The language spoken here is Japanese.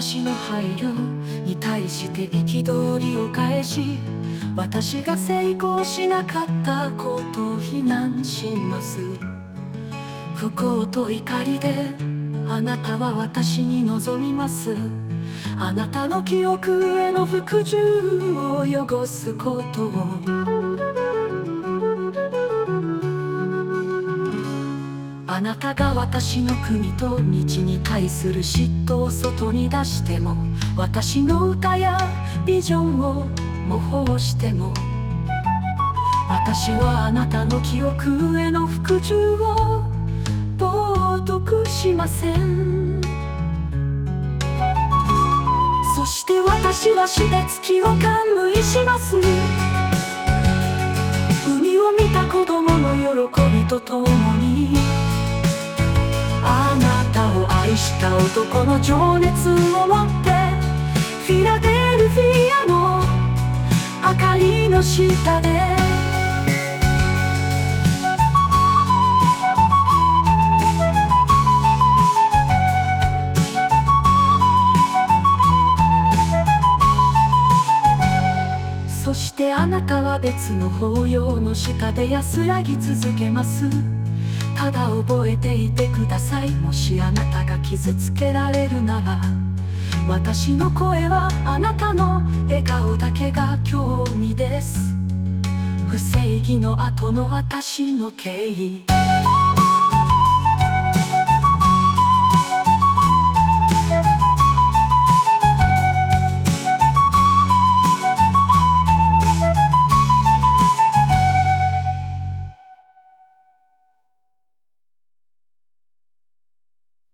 私の配慮に対して憤りを返し私が成功しなかったことを非難します。不幸と怒りであなたは私に望みます。あなたの記憶への服従を汚すことを。あなたが私の国と道に対する嫉妬を外に出しても私の歌やビジョンを模倣しても私はあなたの記憶への服従を冒涜しません。そして私はして月を感無します。海を見た子供の喜びとともにした男の情熱を持ってフィラデルフィアの明かりの下で。そしてあなたは別の法要の下で安らぎ続けます。ただ覚えていてください。もしあなたが傷つけられるなら私の声はあなたの笑顔だけが興味です。不正義の後の私の敬意。